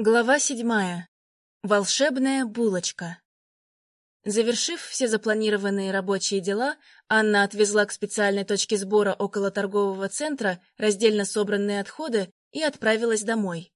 Глава седьмая. Волшебная булочка. Завершив все запланированные рабочие дела, Анна отвезла к специальной точке сбора около торгового центра раздельно собранные отходы и отправилась домой.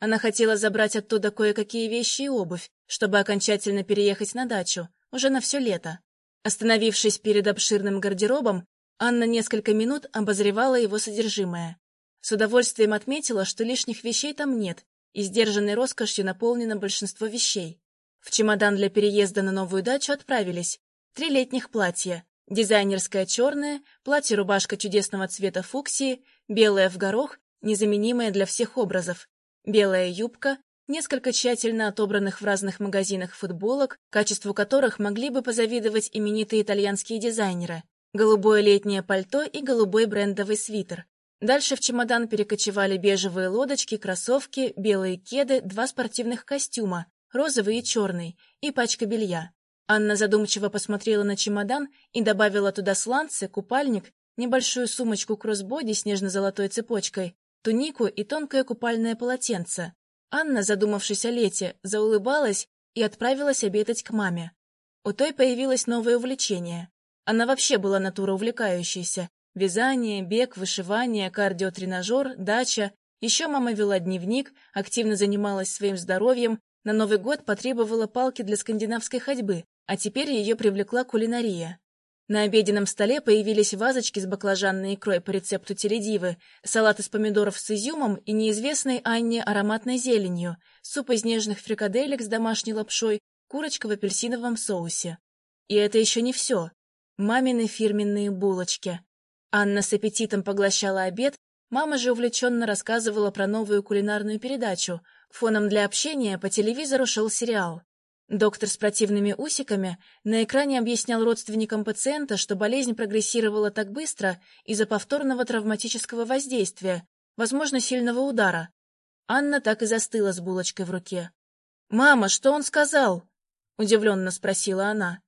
Она хотела забрать оттуда кое-какие вещи и обувь, чтобы окончательно переехать на дачу, уже на все лето. Остановившись перед обширным гардеробом, Анна несколько минут обозревала его содержимое. С удовольствием отметила, что лишних вещей там нет, и сдержанной роскошью наполнено большинство вещей. В чемодан для переезда на новую дачу отправились три летних платья, дизайнерское черное, платье-рубашка чудесного цвета фуксии, белое в горох, незаменимое для всех образов, белая юбка, несколько тщательно отобранных в разных магазинах футболок, качеству которых могли бы позавидовать именитые итальянские дизайнеры, голубое летнее пальто и голубой брендовый свитер, Дальше в чемодан перекочевали бежевые лодочки, кроссовки, белые кеды, два спортивных костюма, розовый и черный, и пачка белья. Анна задумчиво посмотрела на чемодан и добавила туда сланцы, купальник, небольшую сумочку кроссбоди с нежно-золотой цепочкой, тунику и тонкое купальное полотенце. Анна, задумавшись о лете, заулыбалась и отправилась обедать к маме. У той появилось новое увлечение. Она вообще была натура увлекающаяся, Вязание, бег, вышивание, кардиотренажер, дача. Еще мама вела дневник, активно занималась своим здоровьем, на Новый год потребовала палки для скандинавской ходьбы, а теперь ее привлекла кулинария. На обеденном столе появились вазочки с баклажанной икрой по рецепту теледивы, салат из помидоров с изюмом и неизвестной Анне ароматной зеленью, суп из нежных фрикаделек с домашней лапшой, курочка в апельсиновом соусе. И это еще не все. Мамины фирменные булочки. Анна с аппетитом поглощала обед, мама же увлеченно рассказывала про новую кулинарную передачу. Фоном для общения по телевизору шел сериал. Доктор с противными усиками на экране объяснял родственникам пациента, что болезнь прогрессировала так быстро из-за повторного травматического воздействия, возможно, сильного удара. Анна так и застыла с булочкой в руке. «Мама, что он сказал?» — удивленно спросила она.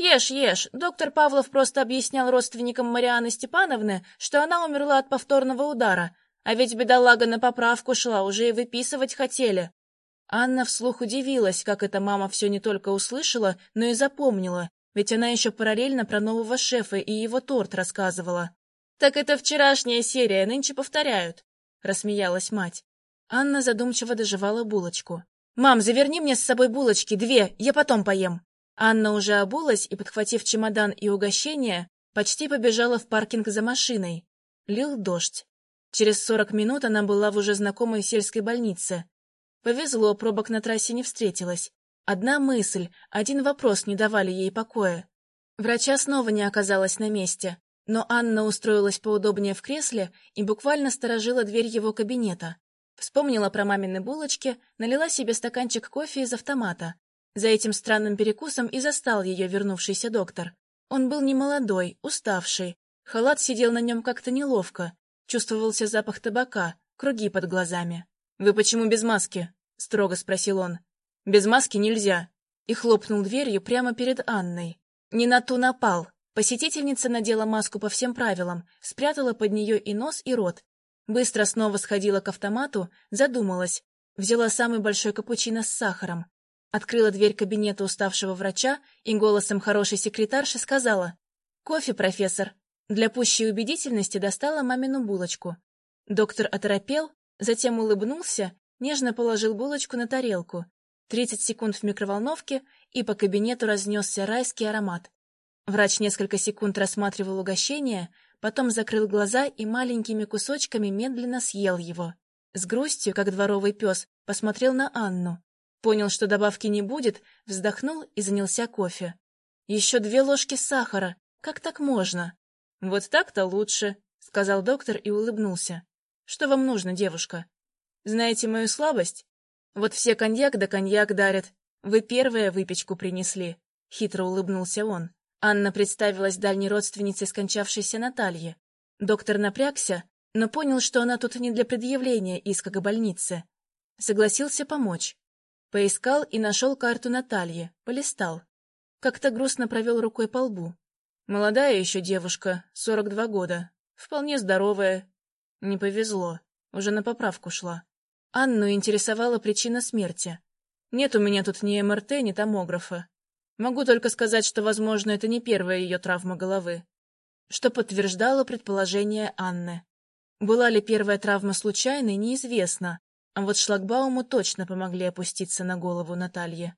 «Ешь, ешь. Доктор Павлов просто объяснял родственникам Марианы Степановны, что она умерла от повторного удара. А ведь бедолага на поправку шла, уже и выписывать хотели». Анна вслух удивилась, как эта мама все не только услышала, но и запомнила, ведь она еще параллельно про нового шефа и его торт рассказывала. «Так это вчерашняя серия, нынче повторяют», — рассмеялась мать. Анна задумчиво доживала булочку. «Мам, заверни мне с собой булочки, две, я потом поем». Анна уже обулась и, подхватив чемодан и угощение, почти побежала в паркинг за машиной. Лил дождь. Через сорок минут она была в уже знакомой сельской больнице. Повезло, пробок на трассе не встретилась. Одна мысль, один вопрос не давали ей покоя. Врача снова не оказалась на месте, но Анна устроилась поудобнее в кресле и буквально сторожила дверь его кабинета. Вспомнила про мамины булочки, налила себе стаканчик кофе из автомата, за этим странным перекусом и застал ее вернувшийся доктор. Он был немолодой, уставший. Халат сидел на нем как-то неловко. Чувствовался запах табака, круги под глазами. «Вы почему без маски?» — строго спросил он. «Без маски нельзя». И хлопнул дверью прямо перед Анной. Не на ту напал. Посетительница надела маску по всем правилам, спрятала под нее и нос, и рот. Быстро снова сходила к автомату, задумалась. Взяла самый большой капучино с сахаром. Открыла дверь кабинета уставшего врача и голосом хорошей секретарши сказала «Кофе, профессор». Для пущей убедительности достала мамину булочку. Доктор оторопел, затем улыбнулся, нежно положил булочку на тарелку. Тридцать секунд в микроволновке, и по кабинету разнесся райский аромат. Врач несколько секунд рассматривал угощение, потом закрыл глаза и маленькими кусочками медленно съел его. С грустью, как дворовый пес, посмотрел на Анну. Понял, что добавки не будет, вздохнул и занялся кофе. Еще две ложки сахара. Как так можно? Вот так-то лучше, сказал доктор и улыбнулся. Что вам нужно, девушка? Знаете мою слабость? Вот все коньяк да коньяк дарят. Вы первая выпечку принесли. Хитро улыбнулся он. Анна представилась дальней родственницей скончавшейся Натальи. Доктор напрягся, но понял, что она тут не для предъявления иска к больнице. Согласился помочь. Поискал и нашел карту Натальи, полистал. Как-то грустно провел рукой по лбу. Молодая еще девушка, сорок два года. Вполне здоровая. Не повезло. Уже на поправку шла. Анну интересовала причина смерти. Нет у меня тут ни МРТ, ни томографа. Могу только сказать, что, возможно, это не первая ее травма головы, что подтверждало предположение Анны. Была ли первая травма случайной, неизвестно, а вот шлагбауму точно помогли опуститься на голову Натальи.